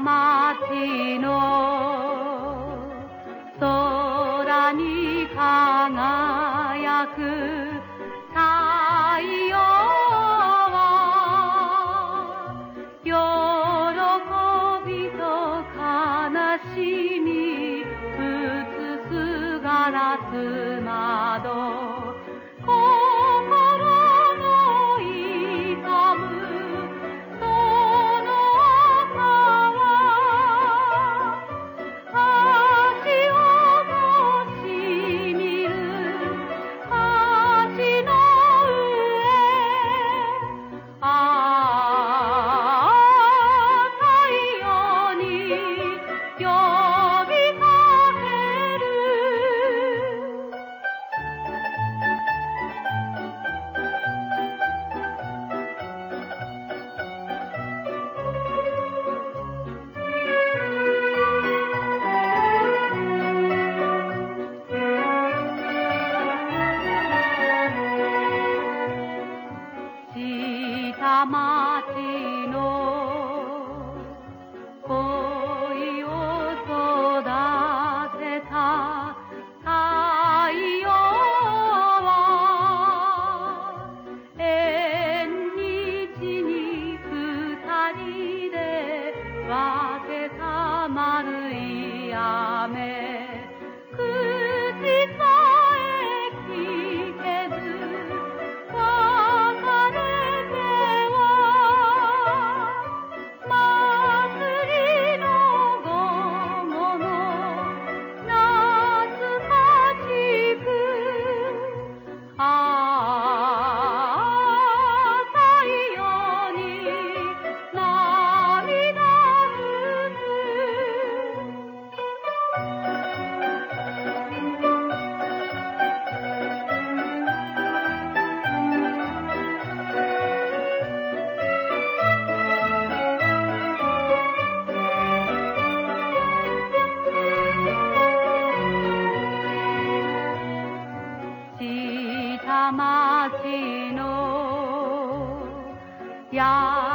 町の空に輝く太陽は喜びと悲しみ映すガラス啊。Yamasino. Yeah.